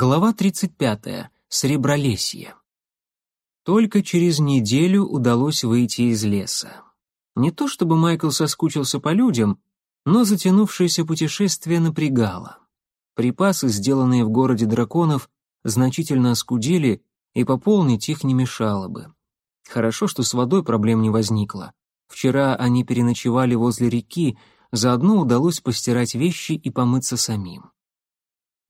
Глава 35. Сребролесье. Только через неделю удалось выйти из леса. Не то чтобы Майкл соскучился по людям, но затянувшееся путешествие напрягало. Припасы, сделанные в городе драконов, значительно оскудели, и пополнить их не мешало бы. Хорошо, что с водой проблем не возникло. Вчера они переночевали возле реки, заодно удалось постирать вещи и помыться самим.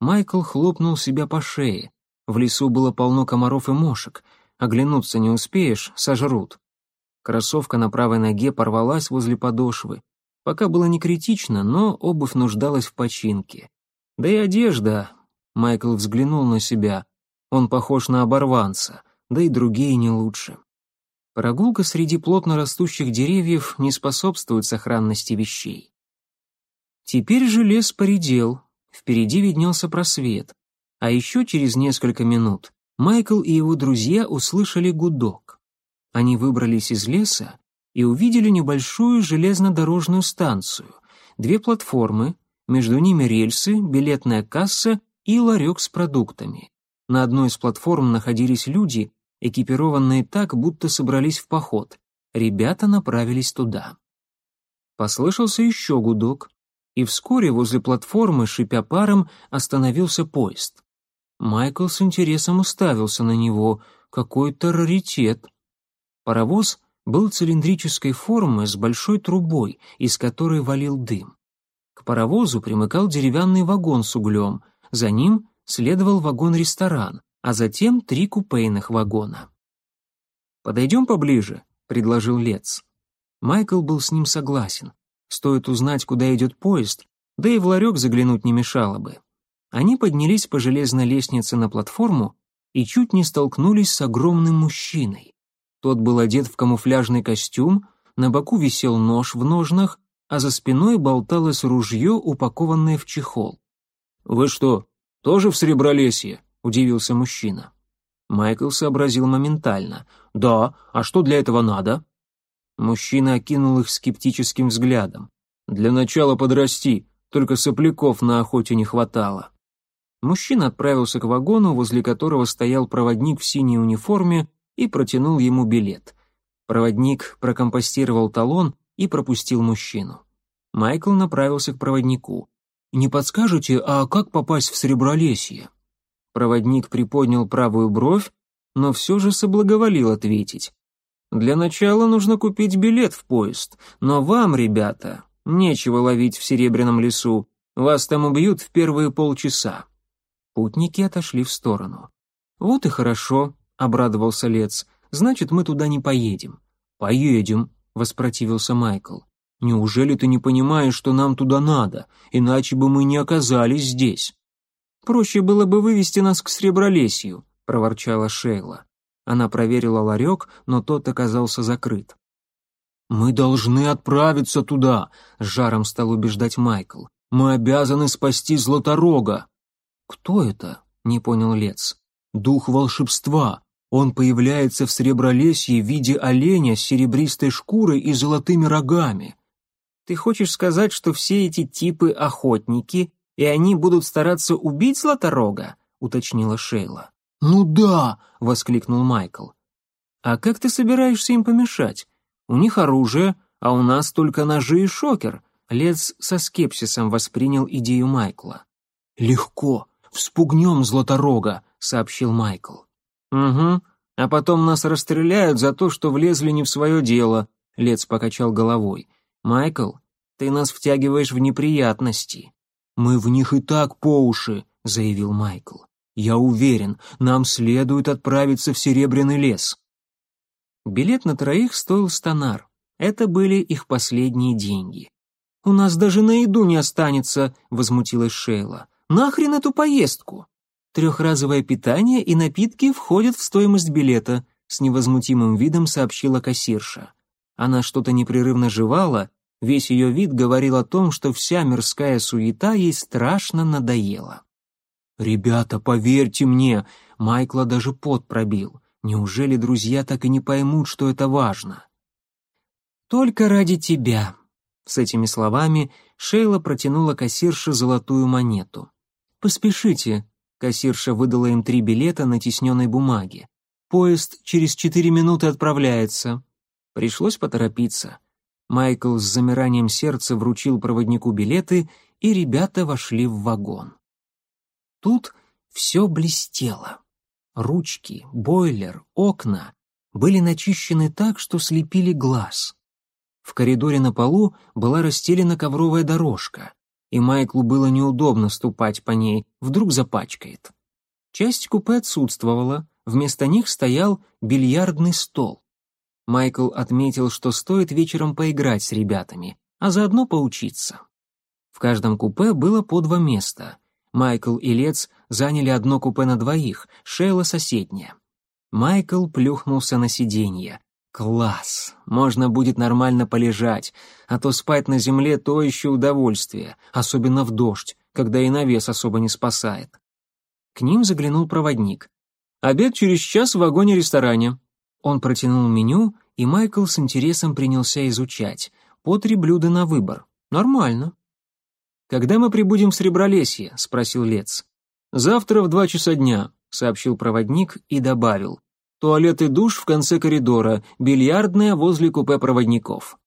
Майкл хлопнул себя по шее. В лесу было полно комаров и мошек. Оглянуться не успеешь, сожрут. Кроссовка на правой ноге порвалась возле подошвы. Пока было не критично, но обувь нуждалась в починке. Да и одежда. Майкл взглянул на себя. Он похож на оборванца, да и другие не лучше. Прогулка среди плотно растущих деревьев не способствует сохранности вещей. Теперь же лес поредел, Впереди виднелся просвет. А еще через несколько минут Майкл и его друзья услышали гудок. Они выбрались из леса и увидели небольшую железнодорожную станцию, две платформы, между ними рельсы, билетная касса и ларек с продуктами. На одной из платформ находились люди, экипированные так, будто собрались в поход. Ребята направились туда. Послышался еще гудок, и вскоре возле платформы, шипя паром, остановился поезд. Майкл с интересом уставился на него. Какой-то раритет. Паровоз был цилиндрической формы с большой трубой, из которой валил дым. К паровозу примыкал деревянный вагон с углем, за ним следовал вагон-ресторан, а затем три купейных вагона. «Подойдем поближе», — предложил Лец. Майкл был с ним согласен. Стоит узнать, куда идет поезд, да и в ларек заглянуть не мешало бы. Они поднялись по железной лестнице на платформу и чуть не столкнулись с огромным мужчиной. Тот был одет в камуфляжный костюм, на боку висел нож в ножнах, а за спиной болталось ружье, упакованное в чехол. «Вы что, тоже в Сребролесье?» — удивился мужчина. Майкл сообразил моментально. «Да, а что для этого надо?» Мужчина окинул их скептическим взглядом. «Для начала подрасти, только сопляков на охоте не хватало». Мужчина отправился к вагону, возле которого стоял проводник в синей униформе и протянул ему билет. Проводник прокомпостировал талон и пропустил мужчину. Майкл направился к проводнику. «Не подскажете, а как попасть в Сребролесье?» Проводник приподнял правую бровь, но все же соблаговолил ответить. Для начала нужно купить билет в поезд, но вам, ребята, нечего ловить в Серебряном лесу, вас там убьют в первые полчаса». Путники отошли в сторону. «Вот и хорошо», — обрадовался Лец, — «значит, мы туда не поедем». «Поедем», — воспротивился Майкл. «Неужели ты не понимаешь, что нам туда надо, иначе бы мы не оказались здесь?» «Проще было бы вывести нас к Сребролесью», — проворчала Шейла. Она проверила ларек, но тот оказался закрыт. «Мы должны отправиться туда», — с жаром стал убеждать Майкл. «Мы обязаны спасти Златорога». «Кто это?» — не понял Лец. «Дух волшебства. Он появляется в Сребролесье в виде оленя с серебристой шкурой и золотыми рогами». «Ты хочешь сказать, что все эти типы охотники, и они будут стараться убить Златорога?» — уточнила Шейла. «Ну да!» — воскликнул Майкл. «А как ты собираешься им помешать? У них оружие, а у нас только ножи и шокер». Лец со скепсисом воспринял идею Майкла. «Легко, вспугнем Златорога», — сообщил Майкл. «Угу, а потом нас расстреляют за то, что влезли не в свое дело», — Лец покачал головой. «Майкл, ты нас втягиваешь в неприятности». «Мы в них и так по уши», — заявил Майкл. Я уверен, нам следует отправиться в Серебряный лес. Билет на троих стоил стонар. Это были их последние деньги. «У нас даже на еду не останется», — возмутилась Шейла. «Нахрен эту поездку?» «Трехразовое питание и напитки входят в стоимость билета», — с невозмутимым видом сообщила кассирша. Она что-то непрерывно жевала, весь ее вид говорил о том, что вся мирская суета ей страшно надоела. «Ребята, поверьте мне!» Майкла даже пот пробил. Неужели друзья так и не поймут, что это важно? «Только ради тебя!» С этими словами Шейла протянула кассирше золотую монету. «Поспешите, Кассирша выдала им три билета на тисненной бумаге. «Поезд через четыре минуты отправляется». Пришлось поторопиться. Майкл с замиранием сердца вручил проводнику билеты, и ребята вошли в вагон. Тут все блестело. Ручки, бойлер, окна были начищены так, что слепили глаз. В коридоре на полу была расстелена ковровая дорожка, и Майклу было неудобно ступать по ней, вдруг запачкает. Часть купе отсутствовала, вместо них стоял бильярдный стол. Майкл отметил, что стоит вечером поиграть с ребятами, а заодно поучиться. В каждом купе было по два места. Майкл и Лец заняли одно купе на двоих, Шейла соседнее. Майкл плюхнулся на сиденье. Класс! Можно будет нормально полежать, а то спать на земле — то еще удовольствие, особенно в дождь, когда и навес особо не спасает. К ним заглянул проводник. «Обед через час в вагоне-ресторане», он протянул меню, и Майкл с интересом принялся изучать. По три блюда на выбор. Нормально. «Когда мы прибудем в Сребролесье?» — спросил Лец. «Завтра в два часа дня», — сообщил проводник и добавил. «Туалет и душ в конце коридора, бильярдная возле купе проводников».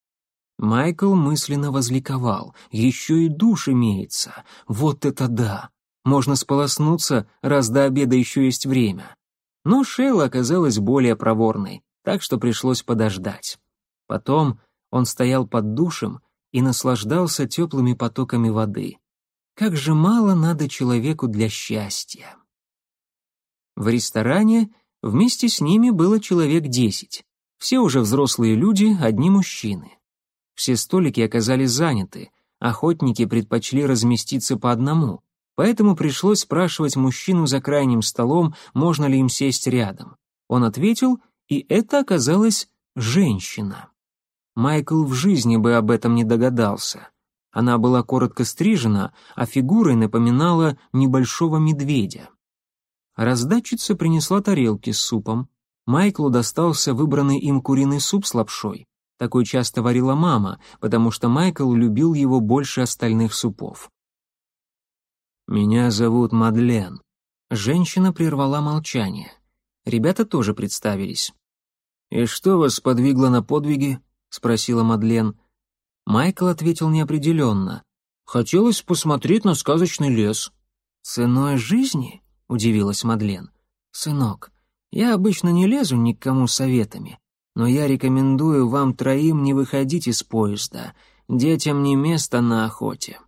Майкл мысленно возликовал. Еще и душ имеется. Вот это да! Можно сполоснуться, раз до обеда еще есть время. Но Шейла оказалась более проворной, так что пришлось подождать. Потом он стоял под душем и наслаждался теплыми потоками воды. Как же мало надо человеку для счастья. В ресторане вместе с ними было человек десять. Все уже взрослые люди, одни мужчины. Все столики оказались заняты, охотники предпочли разместиться по одному, поэтому пришлось спрашивать мужчину за крайним столом, можно ли им сесть рядом. Он ответил, и это оказалась женщина. Майкл в жизни бы об этом не догадался. Она была коротко стрижена, а фигурой напоминала небольшого медведя. Раздатчица принесла тарелки с супом. Майклу достался выбранный им куриный суп с лапшой. Такой часто варила мама, потому что Майкл любил его больше остальных супов. «Меня зовут Мадлен». Женщина прервала молчание. Ребята тоже представились. «И что вас подвигло на подвиги?» — спросила Мадлен. Майкл ответил неопределенно. «Хотелось посмотреть на сказочный лес». «Ценой жизни?» — удивилась Мадлен. «Сынок, я обычно не лезу ни к кому советами, но я рекомендую вам троим не выходить из поезда. Детям не место на охоте.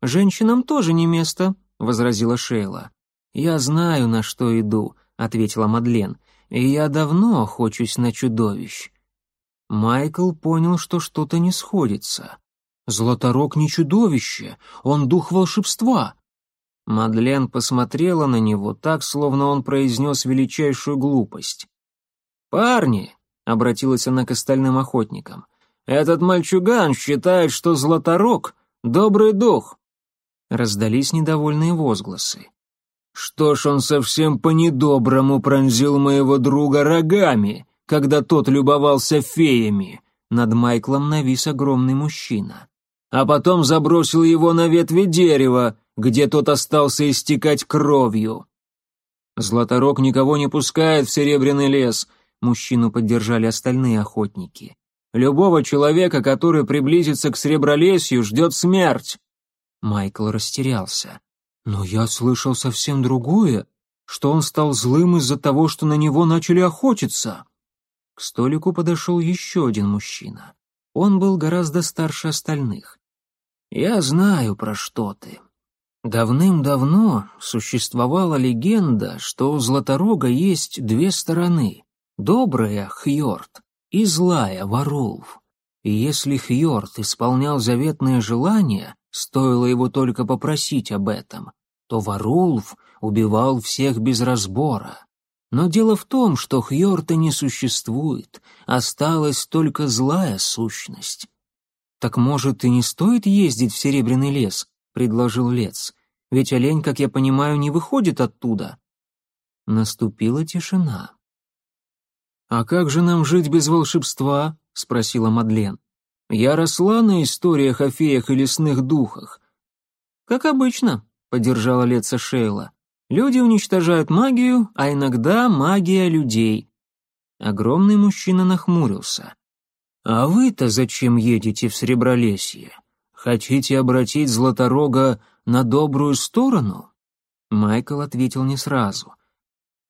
«Женщинам тоже не место», — возразила Шейла. «Я знаю, на что иду», — ответила Мадлен, «и я давно охочусь на чудовищ». Майкл понял, что что-то не сходится. «Златорог не чудовище, он дух волшебства». Мадлен посмотрела на него так, словно он произнес величайшую глупость. «Парни», — обратилась она к остальным охотникам, — «этот мальчуган считает, что Златорог — добрый дух, Раздались недовольные возгласы. «Что ж он совсем по-недоброму пронзил моего друга рогами, когда тот любовался феями?» Над Майклом навис огромный мужчина. А потом забросил его на ветви дерева, где тот остался истекать кровью. «Златорог никого не пускает в серебряный лес», — мужчину поддержали остальные охотники. «Любого человека, который приблизится к Сребролесью, ждет смерть. Майкл растерялся. «Но я слышал совсем другое, что он стал злым из-за того, что на него начали охотиться». Столику подошел еще один мужчина. Он был гораздо старше остальных. «Я знаю, про что ты. Давным-давно существовала легенда, что у Златорога есть две стороны — добрая — Хьорд и злая — Варулв. И если Хьорд исполнял заветные желания, Стоило его только попросить об этом, то Варулф убивал всех без разбора. Но дело в том, что Хьорта не существует, осталась только злая сущность. «Так, может, и не стоит ездить в Серебряный лес?» — предложил Лец. «Ведь олень, как я понимаю, не выходит оттуда». Наступила тишина. «А как же нам жить без волшебства?» — спросила Мадлен. Я росла на историях о феях и лесных духах. Как обычно, поддержала Леца Шейла. Люди уничтожают магию, а иногда магия людей. Огромный мужчина нахмурился. «А вы-то зачем едете в Сребролесье? Хотите обратить Златорога на добрую сторону?» Майкл ответил не сразу.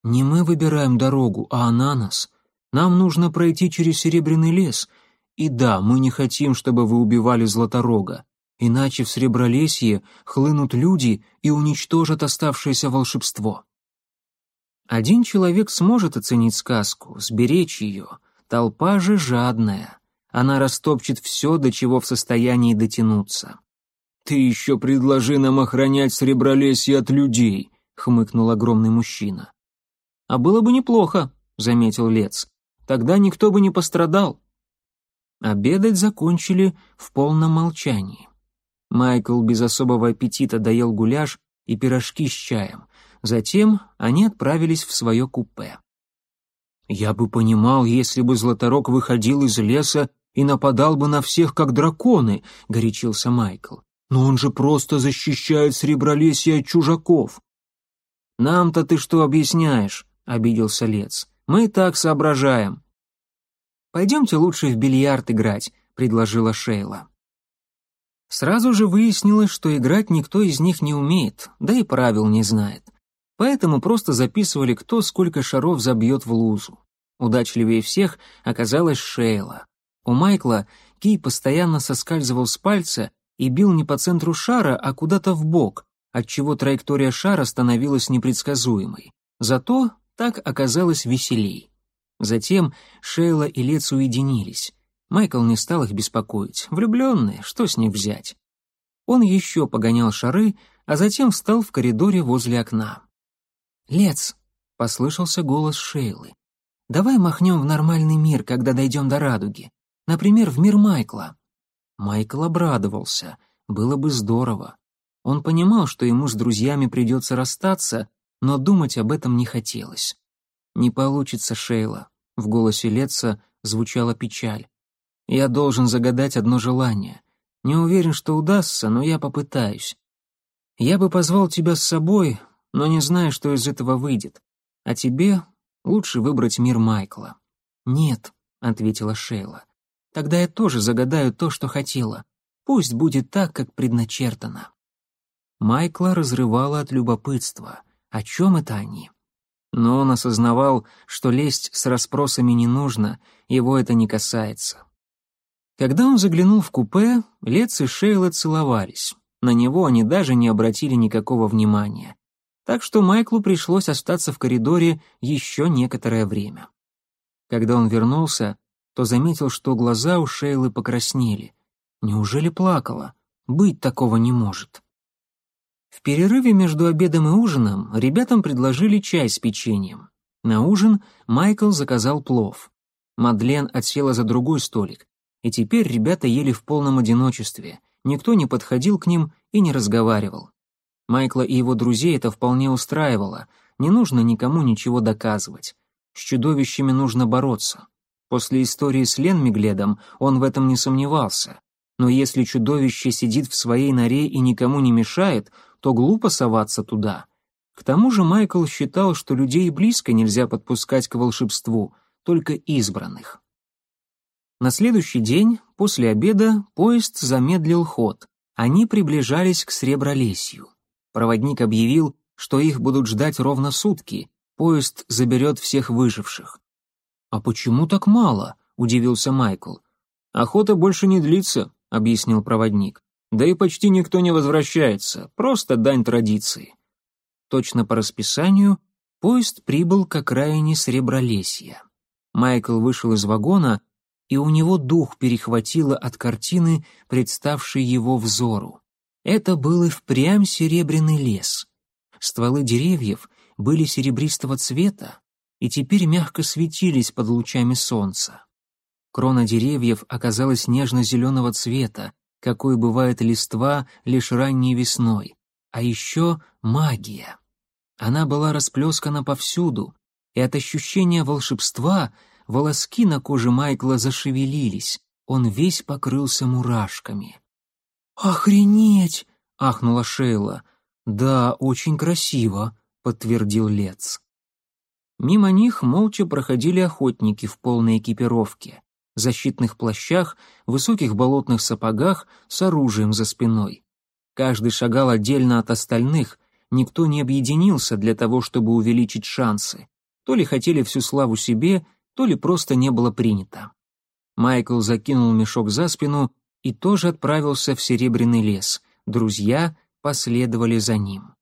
«Не мы выбираем дорогу, а она нас. Нам нужно пройти через Серебряный лес. И да, мы не хотим, чтобы вы убивали Златорога. Иначе в Сребролесье хлынут люди и уничтожат оставшееся волшебство». Один человек сможет оценить сказку, сберечь ее. Толпа же жадная. Она растопчет все, до чего в состоянии дотянуться. «Ты еще предложи нам охранять Сребролесье от людей», — хмыкнул огромный мужчина. «А было бы неплохо», — заметил Лец. «Тогда никто бы не пострадал». Обедать закончили в полном молчании. Майкл без особого аппетита доел гуляш и пирожки с чаем. Затем они отправились в свое купе. «Я бы понимал, если бы Златорог выходил из леса и нападал бы на всех, как драконы», — горячился Майкл. Но он же просто защищает Сребролесье от чужаков. Нам-то ты что объясняешь? обиделся Лец. Мы так соображаем. Пойдемте лучше в бильярд играть, предложила Шейла. Сразу же выяснилось, что играть никто из них не умеет, да и правил не знает. Поэтому просто записывали, кто сколько шаров забьет в лузу. Удачливее всех оказалась Шейла. У Майкла кий постоянно соскальзывал с пальца, и бил не по центру шара, а куда-то в бок, отчего траектория шара становилась непредсказуемой. Зато так оказалось веселей. Затем Шейла и Лец уединились. Майкл не стал их беспокоить. Влюбленные, что с них взять? Он еще погонял шары, а затем встал в коридоре возле окна. «Лец», — послышался голос Шейлы, — «давай махнем в нормальный мир, когда дойдем до радуги. Например, в мир Майкла». Майкл обрадовался. Было бы здорово. Он понимал, что ему с друзьями придется расстаться, но думать об этом не хотелось. «Не получится, Шейла», — в голосе Летца звучала печаль. «Я должен загадать одно желание. Не уверен, что удастся, но я попытаюсь. Я бы позвал тебя с собой, но не знаю, что из этого выйдет. А тебе лучше выбрать мир Майкла». «Нет», — ответила Шейла. Тогда я тоже загадаю то, что хотела. Пусть будет так, как предначертано». Майкла разрывала от любопытства. О чем это они? Но он осознавал, что лезть с расспросами не нужно, его это не касается. Когда он заглянул в купе, Лец и Шейла целовались. На него они даже не обратили никакого внимания. Так что Майклу пришлось остаться в коридоре еще некоторое время. Когда он вернулся, то заметил, что глаза у Шейлы покраснели. Неужели плакала? Быть такого не может. В перерыве между обедом и ужином ребятам предложили чай с печеньем. На ужин Майкл заказал плов. Мадлен отсела за другой столик, и теперь ребята ели в полном одиночестве. Никто не подходил к ним и не разговаривал. Майкла и его друзей это вполне устраивало. Не нужно никому ничего доказывать. С чудовищами нужно бороться. После истории с Ленмигледом он в этом не сомневался. Но если чудовище сидит в своей норе и никому не мешает, то глупо соваться туда. К тому же Майкл считал, что людей близко нельзя подпускать к волшебству, только избранных. На следующий день, после обеда, поезд замедлил ход. Они приближались к Сребролесью. Проводник объявил, что их будут ждать ровно сутки, поезд заберет всех выживших. «А почему так мало?» — удивился Майкл. «Охота больше не длится», — объяснил проводник. «Да и почти никто не возвращается, просто дань традиции». Точно по расписанию поезд прибыл к окраине Сребролесья. Майкл вышел из вагона, и у него дух перехватило от картины, представшей его взору. Это был и впрямь серебряный лес. Стволы деревьев были серебристого цвета, и теперь мягко светились под лучами солнца. Крона деревьев оказалась нежно-зеленого цвета, какой бывает листва лишь ранней весной. А еще магия. Она была расплескана повсюду, и от ощущения волшебства волоски на коже Майкла зашевелились, он весь покрылся мурашками. «Охренеть!» — ахнула Шейла. «Да, очень красиво», — подтвердил Лец. Мимо них молча проходили охотники в полной экипировке, защитных плащах, высоких болотных сапогах с оружием за спиной. Каждый шагал отдельно от остальных, никто не объединился для того, чтобы увеличить шансы. То ли хотели всю славу себе, то ли просто не было принято. Майкл закинул мешок за спину и тоже отправился в Серебряный лес. Друзья последовали за ним.